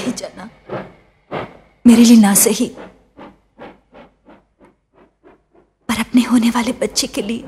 नहीं जाना। मेरे लिए ना सही। पर अपने होने वाले बच्चे के लिए